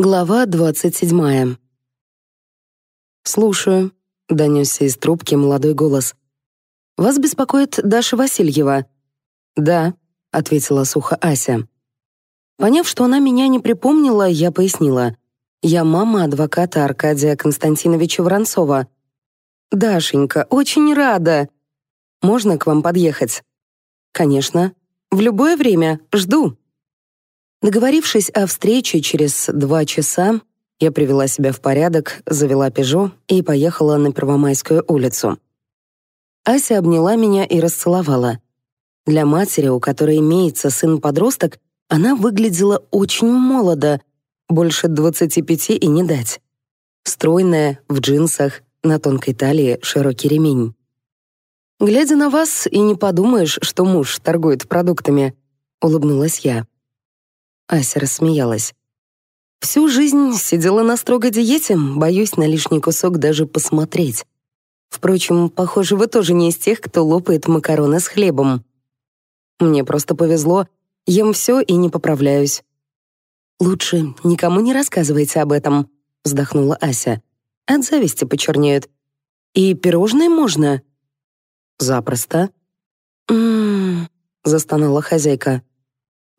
Глава 27. «Слушаю», — донесся из трубки молодой голос. «Вас беспокоит Даша Васильева?» «Да», — ответила сухо Ася. Поняв, что она меня не припомнила, я пояснила. «Я мама адвоката Аркадия Константиновича Воронцова». «Дашенька, очень рада!» «Можно к вам подъехать?» «Конечно. В любое время. Жду». Договорившись о встрече через два часа, я привела себя в порядок, завела «Пежо» и поехала на Первомайскую улицу. Ася обняла меня и расцеловала. Для матери, у которой имеется сын-подросток, она выглядела очень молодо, больше 25 и не дать. Стройная, в джинсах, на тонкой талии широкий ремень. «Глядя на вас, и не подумаешь, что муж торгует продуктами», — улыбнулась я. Ася рассмеялась. «Всю жизнь сидела на строгой диете, боюсь на лишний кусок даже посмотреть. Впрочем, похоже, вы тоже не из тех, кто лопает макароны с хлебом. Мне просто повезло, ем все и не поправляюсь». «Лучше никому не рассказывайте об этом», — вздохнула Ася. «От зависти почернеют. И пирожные можно?» «Запросто». «М-м-м», застонала хозяйка.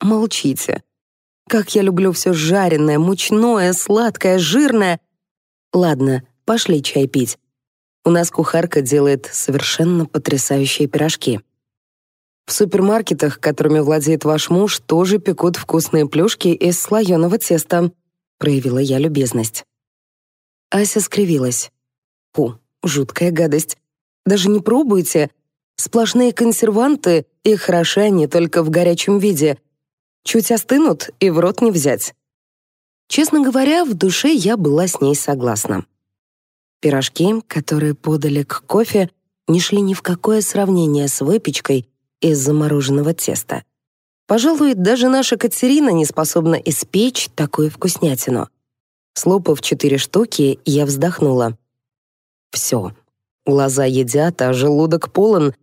«Молчите», как я люблю все жареное, мучное, сладкое, жирное. Ладно, пошли чай пить. У нас кухарка делает совершенно потрясающие пирожки. В супермаркетах, которыми владеет ваш муж, тоже пекут вкусные плюшки из слоеного теста. Проявила я любезность. Ася скривилась. Фу, жуткая гадость. Даже не пробуйте. Сплошные консерванты, и хороши они только в горячем виде — Чуть остынут и в рот не взять. Честно говоря, в душе я была с ней согласна. Пирожки, которые подали к кофе, не шли ни в какое сравнение с выпечкой из замороженного теста. Пожалуй, даже наша Катерина не способна испечь такую вкуснятину. Слопав четыре штуки, я вздохнула. Все. Глаза едят, а желудок полон.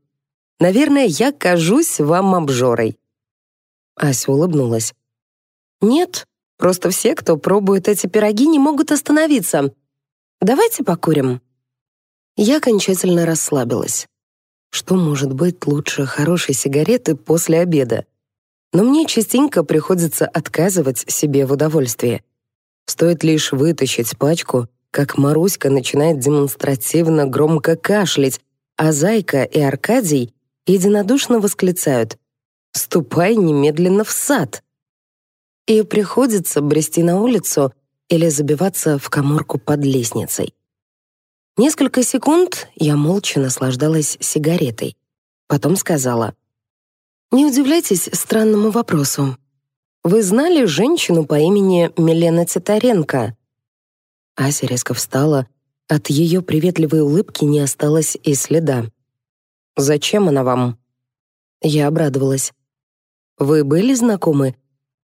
Наверное, я кажусь вам обжорой. Ася улыбнулась. «Нет, просто все, кто пробует эти пироги, не могут остановиться. Давайте покурим». Я окончательно расслабилась. Что может быть лучше хорошей сигареты после обеда? Но мне частенько приходится отказывать себе в удовольствии. Стоит лишь вытащить пачку, как Маруська начинает демонстративно громко кашлять, а Зайка и Аркадий единодушно восклицают «Ступай немедленно в сад!» И приходится брести на улицу или забиваться в коморку под лестницей. Несколько секунд я молча наслаждалась сигаретой. Потом сказала. «Не удивляйтесь странному вопросу. Вы знали женщину по имени Милена Титаренко?» Ася резко встала. От ее приветливой улыбки не осталось и следа. «Зачем она вам?» Я обрадовалась. Вы были знакомы?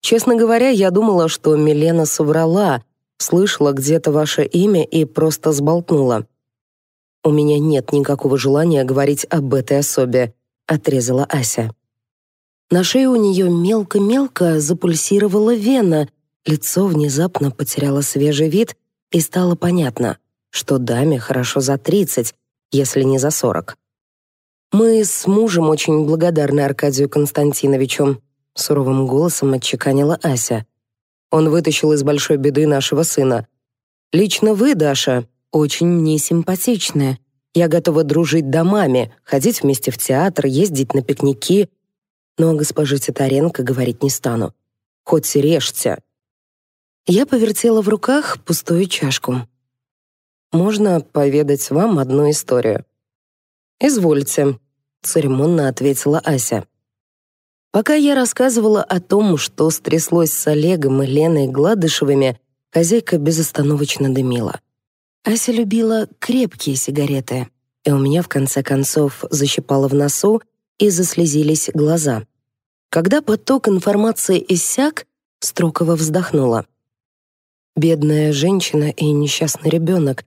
Честно говоря, я думала, что Милена соврала, слышала где-то ваше имя и просто сболтнула. У меня нет никакого желания говорить об этой особе, отрезала Ася. На шее у нее мелко-мелко запульсировала вена, лицо внезапно потеряло свежий вид, и стало понятно, что даме хорошо за тридцать, если не за сорок. Мы с мужем очень благодарны Аркадию Константиновичу, суровым голосом отчеканила Ася. Он вытащил из большой беды нашего сына. Лично вы, Даша, очень мне. Я готова дружить домами, ходить вместе в театр, ездить на пикники, но о госпоже Титаренко говорить не стану. Хоть режьте. Я повертела в руках пустую чашку. Можно поведать вам одну историю. «Извольте», — церемонно ответила Ася. Пока я рассказывала о том, что стряслось с Олегом и Леной Гладышевыми, хозяйка безостановочно дымила. Ася любила крепкие сигареты, и у меня, в конце концов, защипало в носу и заслезились глаза. Когда поток информации иссяк, Строкова вздохнула. «Бедная женщина и несчастный ребенок.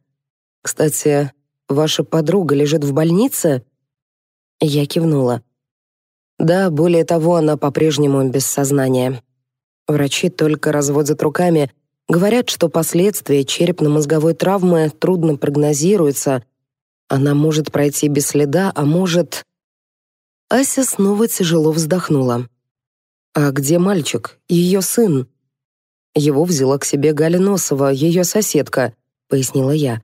Кстати, Ваша подруга лежит в больнице?» Я кивнула. «Да, более того, она по-прежнему без сознания. Врачи только разводят руками, говорят, что последствия черепно-мозговой травмы трудно прогнозируются. Она может пройти без следа, а может...» Ася снова тяжело вздохнула. «А где мальчик? Ее сын?» «Его взяла к себе Галя Носова, ее соседка», — пояснила я.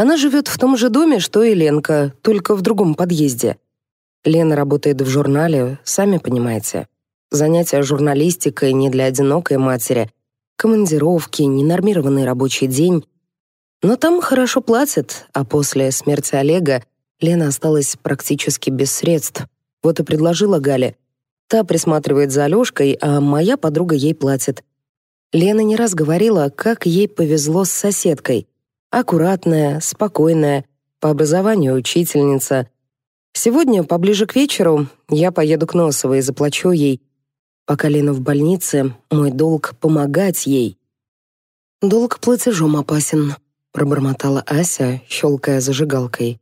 Она живет в том же доме, что и Ленка, только в другом подъезде. Лена работает в журнале, сами понимаете. Занятия журналистикой не для одинокой матери. Командировки, ненормированный рабочий день. Но там хорошо платят, а после смерти Олега Лена осталась практически без средств. Вот и предложила Гале. Та присматривает за Алёшкой, а моя подруга ей платит. Лена не раз говорила, как ей повезло с соседкой — аккуратная, спокойная, по образованию учительница. Сегодня, поближе к вечеру, я поеду к Носовой и заплачу ей. Пока Лена в больнице, мой долг — помогать ей. «Долг платежом опасен», — пробормотала Ася, щелкая зажигалкой.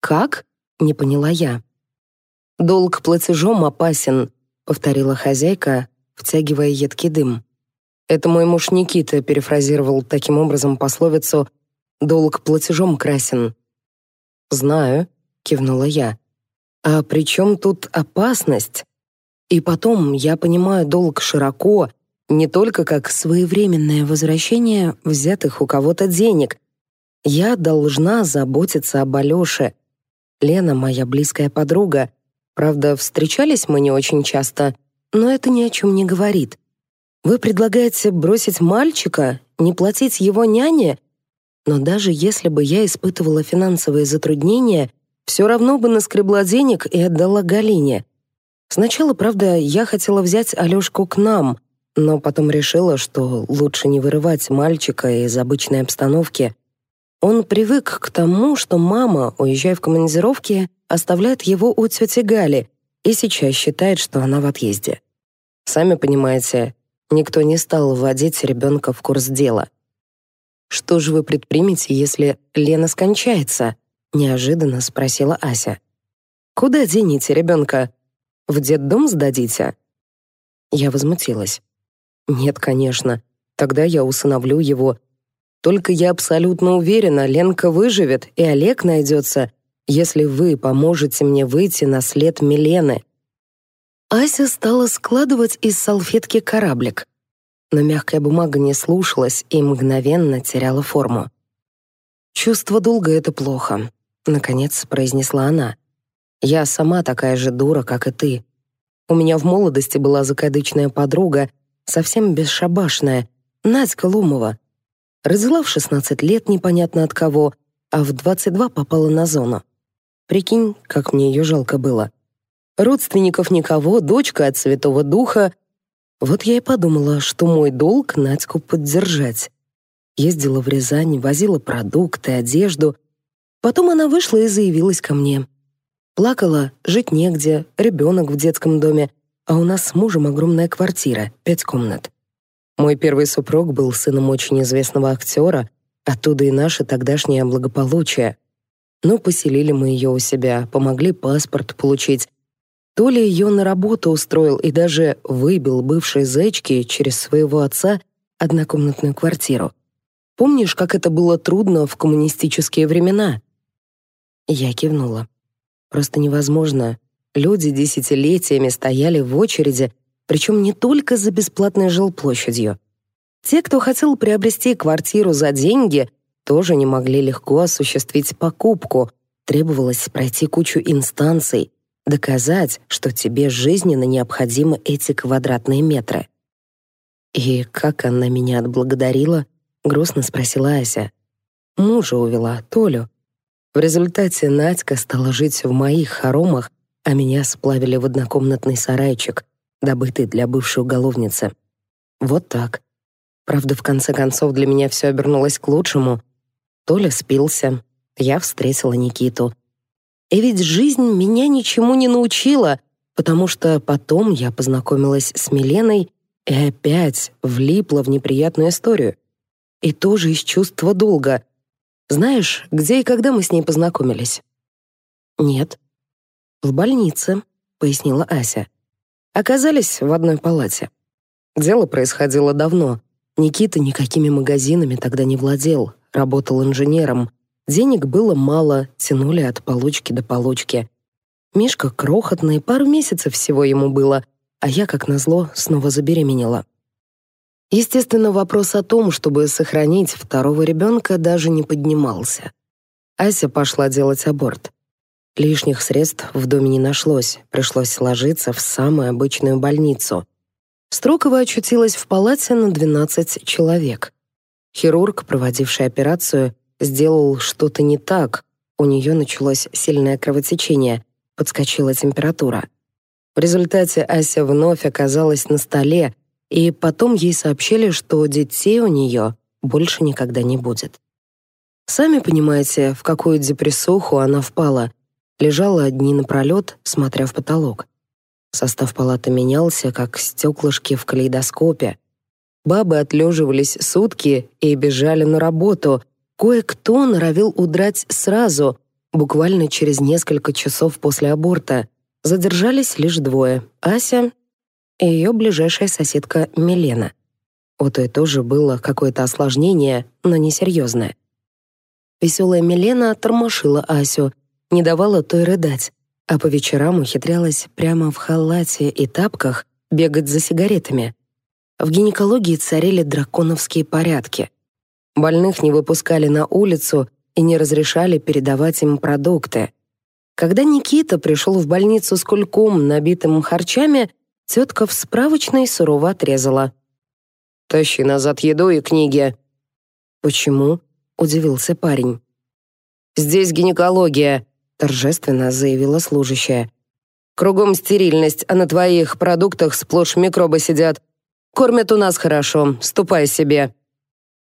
«Как?» — не поняла я. «Долг платежом опасен», — повторила хозяйка, втягивая едкий дым. Это мой муж Никита перефразировал таким образом пословицу «долг платежом красен». «Знаю», — кивнула я. «А при чем тут опасность? И потом я понимаю долг широко, не только как своевременное возвращение взятых у кого-то денег. Я должна заботиться об Алёше. Лена — моя близкая подруга. Правда, встречались мы не очень часто, но это ни о чем не говорит. Вы предлагаете бросить мальчика, не платить его няне? Но даже если бы я испытывала финансовые затруднения, все равно бы наскребла денег и отдала Галине. Сначала, правда, я хотела взять Алешку к нам, но потом решила, что лучше не вырывать мальчика из обычной обстановки. Он привык к тому, что мама, уезжая в командировки, оставляет его у тети Гали и сейчас считает, что она в отъезде. Сами понимаете, Никто не стал вводить ребенка в курс дела. «Что же вы предпримете, если Лена скончается?» — неожиданно спросила Ася. «Куда денете ребенка? В детдом сдадите?» Я возмутилась. «Нет, конечно. Тогда я усыновлю его. Только я абсолютно уверена, Ленка выживет, и Олег найдется, если вы поможете мне выйти на след Милены. Ася стала складывать из салфетки кораблик. Но мягкая бумага не слушалась и мгновенно теряла форму. «Чувство долга — это плохо», — наконец произнесла она. «Я сама такая же дура, как и ты. У меня в молодости была закадычная подруга, совсем бесшабашная, Надька Ломова. Родила в 16 лет непонятно от кого, а в 22 попала на зону. Прикинь, как мне ее жалко было родственников никого, дочка от Святого Духа. Вот я и подумала, что мой долг Надьку поддержать. Ездила в Рязань, возила продукты, одежду. Потом она вышла и заявилась ко мне. Плакала, жить негде, ребенок в детском доме, а у нас с мужем огромная квартира, пять комнат. Мой первый супруг был сыном очень известного актера, оттуда и наше тогдашнее благополучие. Но поселили мы ее у себя, помогли паспорт получить, то ли ее на работу устроил и даже выбил бывшей зэчки через своего отца однокомнатную квартиру. Помнишь, как это было трудно в коммунистические времена? Я кивнула. Просто невозможно. Люди десятилетиями стояли в очереди, причем не только за бесплатной жилплощадью. Те, кто хотел приобрести квартиру за деньги, тоже не могли легко осуществить покупку. Требовалось пройти кучу инстанций, доказать, что тебе жизненно необходимы эти квадратные метры. И как она меня отблагодарила, грустно спросила Ася. Мужа увела, Толю. В результате Надька стала жить в моих хоромах, а меня сплавили в однокомнатный сарайчик, добытый для бывшей уголовницы. Вот так. Правда, в конце концов, для меня все обернулось к лучшему. Толя спился, я встретила Никиту — и ведь жизнь меня ничему не научила, потому что потом я познакомилась с Миленой и опять влипла в неприятную историю. И тоже из чувства долга. Знаешь, где и когда мы с ней познакомились? Нет. В больнице, пояснила Ася. Оказались в одной палате. Дело происходило давно. Никита никакими магазинами тогда не владел, работал инженером. Денег было мало, тянули от получки до получки. Мишка крохотный, пару месяцев всего ему было, а я, как назло, снова забеременела. Естественно, вопрос о том, чтобы сохранить второго ребенка, даже не поднимался. Ася пошла делать аборт. Лишних средств в доме не нашлось, пришлось ложиться в самую обычную больницу. Строкова очутилась в палате на 12 человек. Хирург, проводивший операцию, сделал что-то не так. У нее началось сильное кровотечение, подскочила температура. В результате Ася вновь оказалась на столе, и потом ей сообщили, что детей у нее больше никогда не будет. Сами понимаете, в какую депрессуху она впала. Лежала дни напролет, смотря в потолок. Состав палаты менялся, как стеклышки в калейдоскопе. Бабы отлеживались сутки и бежали на работу — Кое-кто норовил удрать сразу, буквально через несколько часов после аборта. Задержались лишь двое — Ася и ее ближайшая соседка Милена. У той тоже было какое-то осложнение, но несерьезное. Веселая Милена тормошила Асю, не давала той рыдать, а по вечерам ухитрялась прямо в халате и тапках бегать за сигаретами. В гинекологии царили драконовские порядки — Больных не выпускали на улицу и не разрешали передавать им продукты. Когда Никита пришел в больницу с кульком, набитым харчами, тетка в справочной сурово отрезала. «Тащи назад еду и книги». «Почему?» — удивился парень. «Здесь гинекология», — торжественно заявила служащая. «Кругом стерильность, а на твоих продуктах сплошь микробы сидят. Кормят у нас хорошо, ступай себе».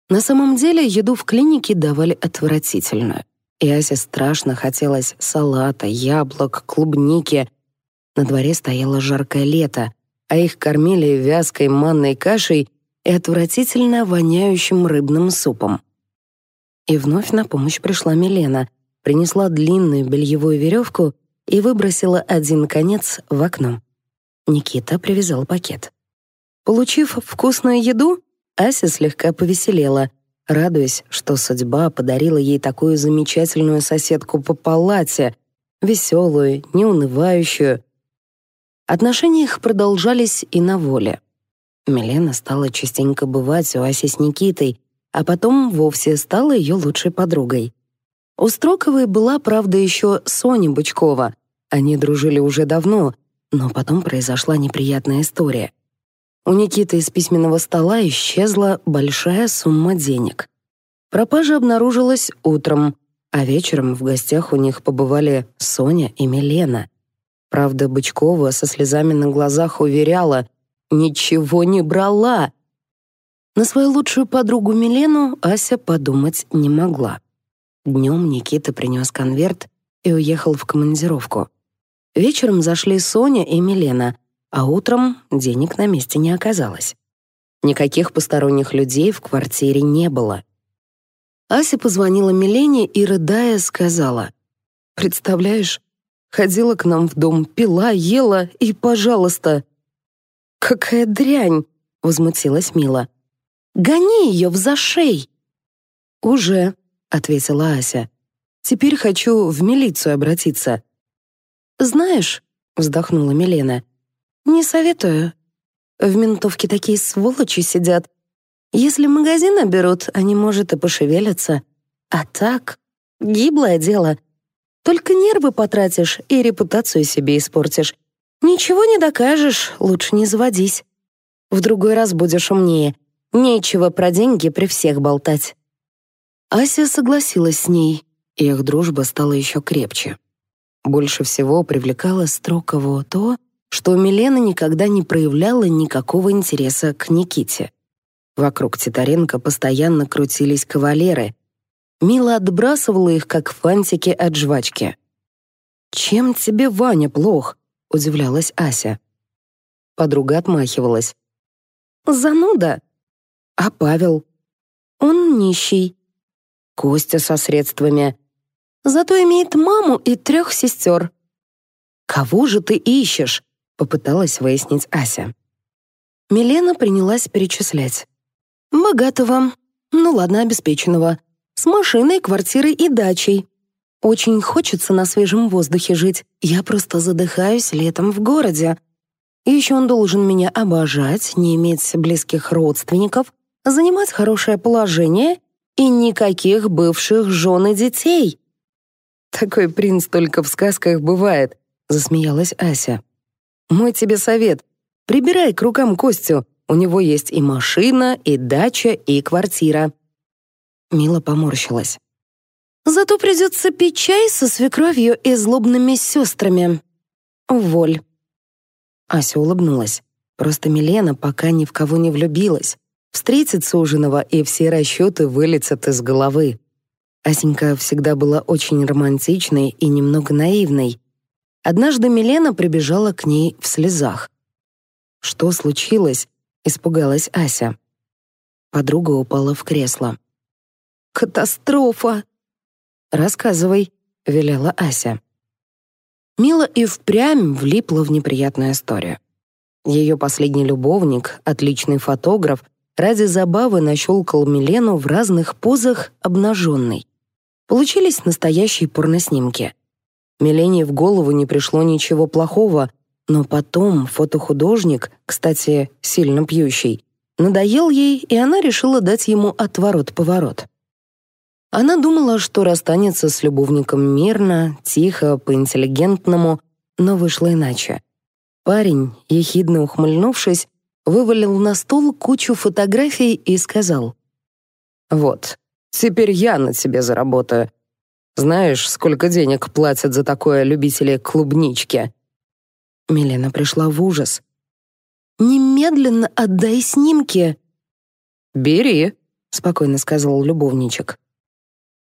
На самом деле еду в клинике давали отвратительную. И Асе страшно хотелось салата, яблок, клубники. На дворе стояло жаркое лето, а их кормили вязкой манной кашей и отвратительно воняющим рыбным супом. И вновь на помощь пришла Милена, принесла длинную бельевую веревку и выбросила один конец в окно. Никита привязал пакет. Получив вкусную еду, Ася слегка повеселела, радуясь, что судьба подарила ей такую замечательную соседку по палате, веселую, неунывающую. Отношения их продолжались и на воле. Милена стала частенько бывать у Аси с Никитой, а потом вовсе стала ее лучшей подругой. У Строковой была, правда, еще Соня Бычкова. Они дружили уже давно, но потом произошла неприятная история. У Никиты из письменного стола исчезла большая сумма денег. Пропажа обнаружилась утром, а вечером в гостях у них побывали Соня и Милена. Правда, Бычкова со слезами на глазах уверяла «Ничего не брала!» На свою лучшую подругу Милену Ася подумать не могла. Днем Никита принес конверт и уехал в командировку. Вечером зашли Соня и Милена, а утром денег на месте не оказалось. Никаких посторонних людей в квартире не было. Ася позвонила Милене и, рыдая, сказала, «Представляешь, ходила к нам в дом, пила, ела и, пожалуйста...» «Какая дрянь!» — возмутилась Мила. «Гони ее в зашей!» «Уже», — ответила Ася. «Теперь хочу в милицию обратиться». «Знаешь», — вздохнула Милена, — «Не советую. В ментовке такие сволочи сидят. Если магазин оберут, они, может, и пошевелятся. А так, гиблое дело. Только нервы потратишь и репутацию себе испортишь. Ничего не докажешь, лучше не заводись. В другой раз будешь умнее. Нечего про деньги при всех болтать». Ася согласилась с ней, и их дружба стала еще крепче. Больше всего привлекало Строкову то, что Милена никогда не проявляла никакого интереса к Никите. Вокруг Титаренко постоянно крутились кавалеры. Мила отбрасывала их, как фантики от жвачки. «Чем тебе, Ваня, плох?» — удивлялась Ася. Подруга отмахивалась. «Зануда!» «А Павел?» «Он нищий». «Костя со средствами». «Зато имеет маму и трех сестер». «Кого же ты ищешь?» — попыталась выяснить Ася. Милена принялась перечислять. «Богатого. Ну ладно, обеспеченного. С машиной, квартирой и дачей. Очень хочется на свежем воздухе жить. Я просто задыхаюсь летом в городе. Еще он должен меня обожать, не иметь близких родственников, занимать хорошее положение и никаких бывших жен и детей». «Такой принц только в сказках бывает», — засмеялась Ася. Мой тебе совет. Прибирай к рукам Костю. У него есть и машина, и дача, и квартира. Мила поморщилась. Зато придется пить чай со свекровью и злобными сестрами. Воль. Ася улыбнулась. Просто Милена пока ни в кого не влюбилась. Встретит Суженого, и все расчеты вылетят из головы. Асенька всегда была очень романтичной и немного наивной. Однажды Милена прибежала к ней в слезах. «Что случилось?» — испугалась Ася. Подруга упала в кресло. «Катастрофа!» «Рассказывай», — велела Ася. Мила и впрямь влипла в неприятную историю. Ее последний любовник, отличный фотограф, ради забавы нащелкал Милену в разных позах обнаженной. Получились настоящие порноснимки — Милене в голову не пришло ничего плохого, но потом фотохудожник, кстати, сильно пьющий, надоел ей, и она решила дать ему отворот-поворот. Она думала, что расстанется с любовником мирно, тихо, по-интеллигентному, но вышло иначе. Парень, ехидно ухмыльнувшись, вывалил на стол кучу фотографий и сказал. «Вот, теперь я на тебе заработаю. Знаешь, сколько денег платят за такое любители клубнички?» Милена пришла в ужас. «Немедленно отдай снимки!» «Бери», — спокойно сказал любовничек.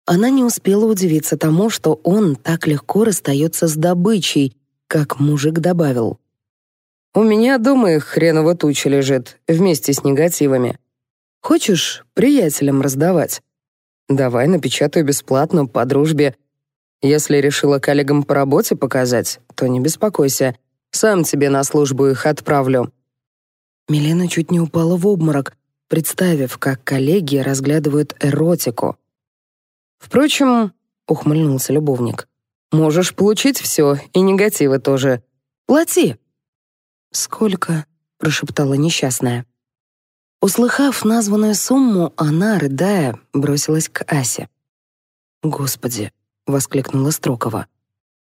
Она не успела удивиться тому, что он так легко расстается с добычей, как мужик добавил. «У меня дома их хреново туча лежит, вместе с негативами. Хочешь приятелям раздавать?» Давай напечатаю бесплатно, по дружбе. Если решила коллегам по работе показать, то не беспокойся. Сам тебе на службу их отправлю». Милена чуть не упала в обморок, представив, как коллеги разглядывают эротику. «Впрочем», — ухмыльнулся любовник, «можешь получить все, и негативы тоже. Плати». «Сколько?» — прошептала несчастная. Услыхав названную сумму, она, рыдая, бросилась к Асе. «Господи!» — воскликнула Строкова.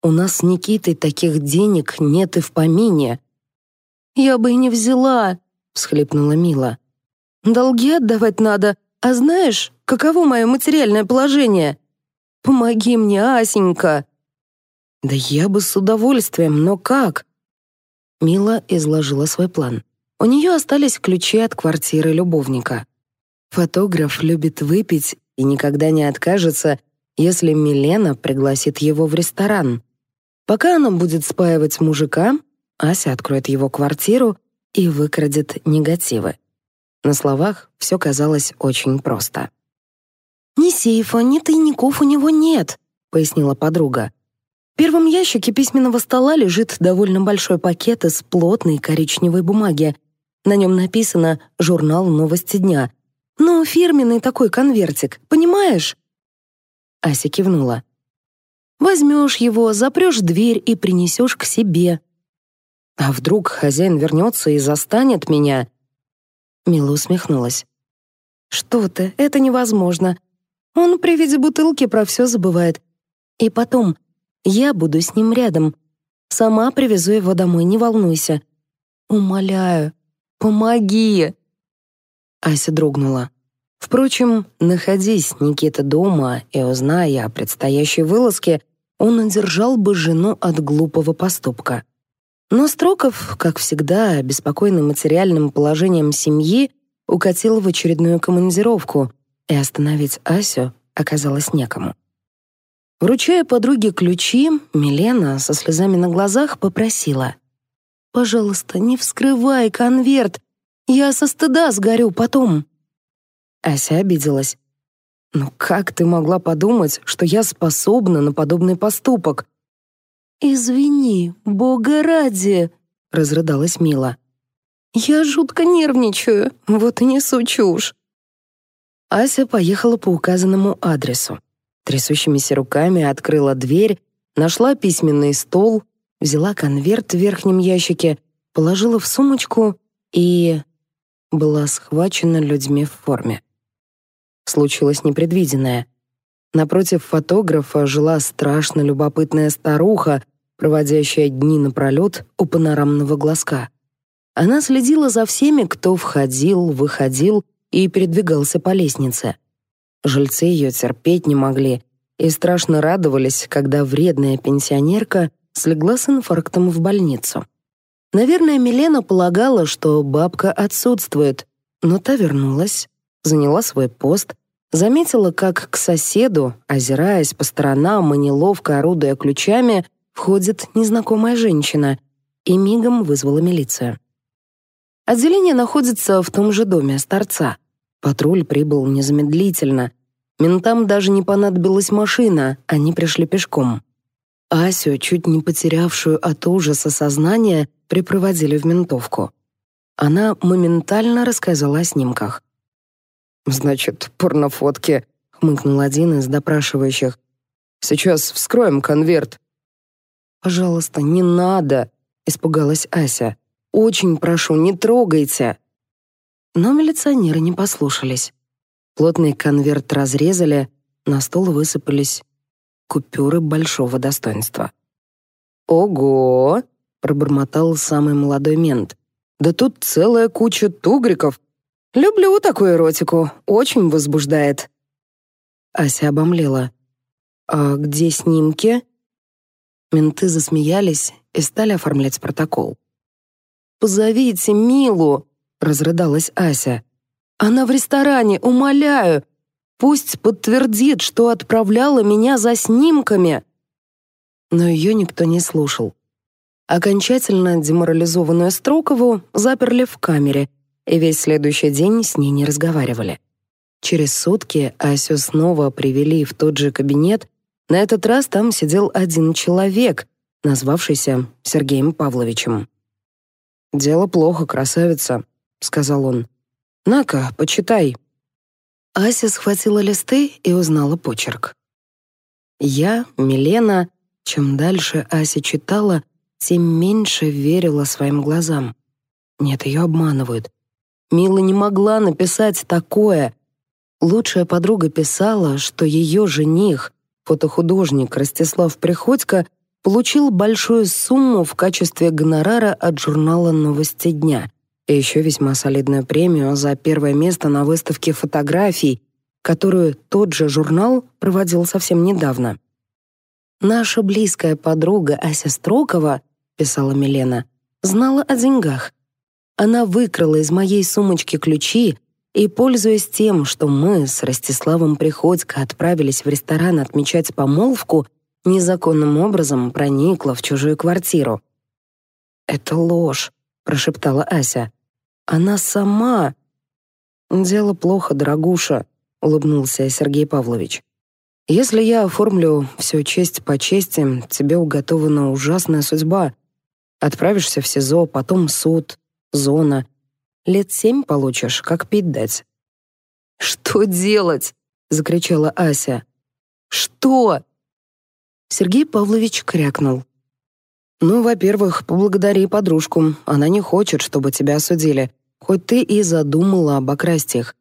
«У нас с Никитой таких денег нет и в помине». «Я бы и не взяла!» — всхлипнула Мила. «Долги отдавать надо, а знаешь, каково мое материальное положение? Помоги мне, Асенька!» «Да я бы с удовольствием, но как?» Мила изложила свой план. У нее остались ключи от квартиры любовника. Фотограф любит выпить и никогда не откажется, если Милена пригласит его в ресторан. Пока она будет спаивать мужика, Ася откроет его квартиру и выкрадет негативы. На словах все казалось очень просто. «Ни сейфа, ни тайников у него нет», — пояснила подруга. В первом ящике письменного стола лежит довольно большой пакет из плотной коричневой бумаги — на нем написано «Журнал новости дня». «Ну, фирменный такой конвертик, понимаешь?» Ася кивнула. «Возьмешь его, запрешь дверь и принесешь к себе». «А вдруг хозяин вернется и застанет меня?» Мила усмехнулась. «Что ты, это невозможно. Он при виде бутылки про все забывает. И потом, я буду с ним рядом. Сама привезу его домой, не волнуйся. Умоляю, Помоги!» Ася дрогнула. Впрочем, находясь Никита дома и узная о предстоящей вылазке, он одержал бы жену от глупого поступка. Но Строков, как всегда, обеспокоенный материальным положением семьи, укатил в очередную командировку, и остановить Асю оказалось некому. Вручая подруге ключи, Милена со слезами на глазах попросила. Пожалуйста, не вскрывай конверт. Я со стыда сгорю потом. Ася обиделась. «Ну как ты могла подумать, что я способна на подобный поступок?» «Извини, бога ради», — разрыдалась Мила. «Я жутко нервничаю, вот и несу чушь». Ася поехала по указанному адресу. Трясущимися руками открыла дверь, нашла письменный стол, взяла конверт в верхнем ящике, положила в сумочку и была схвачена людьми в форме. Случилось непредвиденное. Напротив фотографа жила страшно любопытная старуха, проводящая дни напролёт у панорамного глазка. Она следила за всеми, кто входил, выходил и передвигался по лестнице. Жильцы ее терпеть не могли и страшно радовались, когда вредная пенсионерка слегла с инфарктом в больницу. Наверное, Милена полагала, что бабка отсутствует, но та вернулась, заняла свой пост, заметила, как к соседу, озираясь по сторонам и неловко орудуя ключами, входит незнакомая женщина и мигом вызвала милицию. Отделение находится в том же доме старца. Патруль прибыл незамедлительно. Ментам даже не понадобилась машина, они пришли пешком. Асю, чуть не потерявшую от ужаса сознание, припроводили в ментовку. Она моментально рассказала о снимках. «Значит, порнофотки», — хмыкнул один из допрашивающих. «Сейчас вскроем конверт». «Пожалуйста, не надо», — испугалась Ася. «Очень прошу, не трогайте». Но милиционеры не послушались. Плотный конверт разрезали, на стол высыпались купюры большого достоинства. «Ого!» — пробормотал самый молодой мент. «Да тут целая куча тугриков! Люблю такую эротику, очень возбуждает!» Ася обомлела. «А где снимки?» Менты засмеялись и стали оформлять протокол. «Позовите Милу!» — разрыдалась Ася. «Она в ресторане, умоляю! Пусть подтвердит, что отправляла меня за снимками. Но ее никто не слушал. Окончательно деморализованную Строкову заперли в камере, и весь следующий день с ней не разговаривали. Через сутки Асю снова привели в тот же кабинет. На этот раз там сидел один человек, назвавшийся Сергеем Павловичем. «Дело плохо, красавица», — сказал он. «На-ка, почитай, Ася схватила листы и узнала почерк. Я, Милена, чем дальше Ася читала, тем меньше верила своим глазам. Нет, ее обманывают. Мила не могла написать такое. Лучшая подруга писала, что ее жених, фотохудожник Ростислав Приходько, получил большую сумму в качестве гонорара от журнала «Новости дня», и еще весьма солидную премию за первое место на выставке фотографий, которую тот же журнал проводил совсем недавно. «Наша близкая подруга Ася Строкова», — писала Милена, — «знала о деньгах. Она выкрала из моей сумочки ключи и, пользуясь тем, что мы с Ростиславом Приходько отправились в ресторан отмечать помолвку, незаконным образом проникла в чужую квартиру». «Это ложь», — прошептала Ася. Она сама... Дело плохо, дорогуша, улыбнулся Сергей Павлович. Если я оформлю все честь по чести, тебе уготована ужасная судьба. Отправишься в СИЗО, потом суд, зона. Лет семь получишь, как пить дать. «Что делать?» — закричала Ася. «Что?» Сергей Павлович крякнул. «Ну, во-первых, поблагодари подружку. Она не хочет, чтобы тебя осудили, хоть ты и задумала обокрасть их.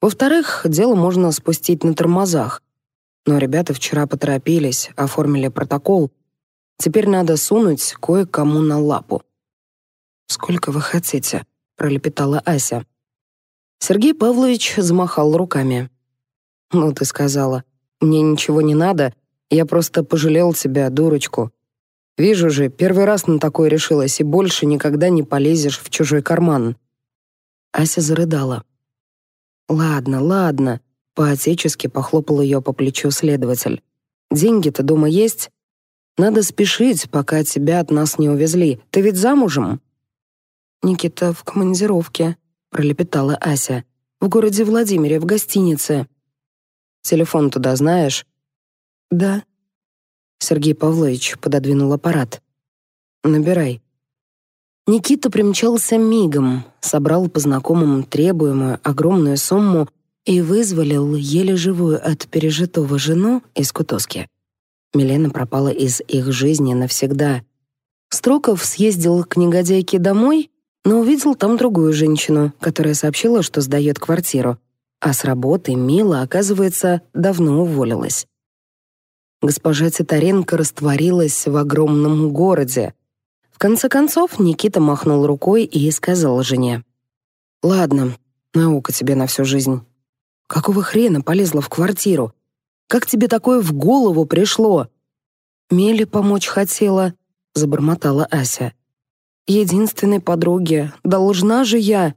Во-вторых, дело можно спустить на тормозах. Но ребята вчера поторопились, оформили протокол. Теперь надо сунуть кое-кому на лапу». «Сколько вы хотите?» — пролепетала Ася. Сергей Павлович замахал руками. «Ну, ты сказала, мне ничего не надо, я просто пожалел тебя, дурочку. Вижу же, первый раз на такое решилась и больше никогда не полезешь в чужой карман. Ася зарыдала. Ладно, ладно, по-отечески похлопал ее по плечу следователь. Деньги-то дома есть? Надо спешить, пока тебя от нас не увезли. Ты ведь замужем? Никита в командировке, пролепетала Ася. В городе Владимире в гостинице. Телефон туда знаешь? Да, Сергей Павлович пододвинул аппарат. «Набирай». Никита примчался мигом, собрал по знакомым требуемую огромную сумму и вызволил еле живую от пережитого жену из Кутоски. Милена пропала из их жизни навсегда. Строков съездил к негодяйке домой, но увидел там другую женщину, которая сообщила, что сдает квартиру, а с работы Мила, оказывается, давно уволилась. Госпожа Титаренко растворилась в огромном городе. В конце концов Никита махнул рукой и сказал жене. «Ладно, наука тебе на всю жизнь. Какого хрена полезла в квартиру? Как тебе такое в голову пришло?» Мели помочь хотела», — забормотала Ася. «Единственной подруге. Должна же я...»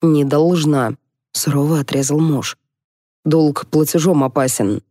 «Не должна», — сурово отрезал муж. «Долг платежом опасен.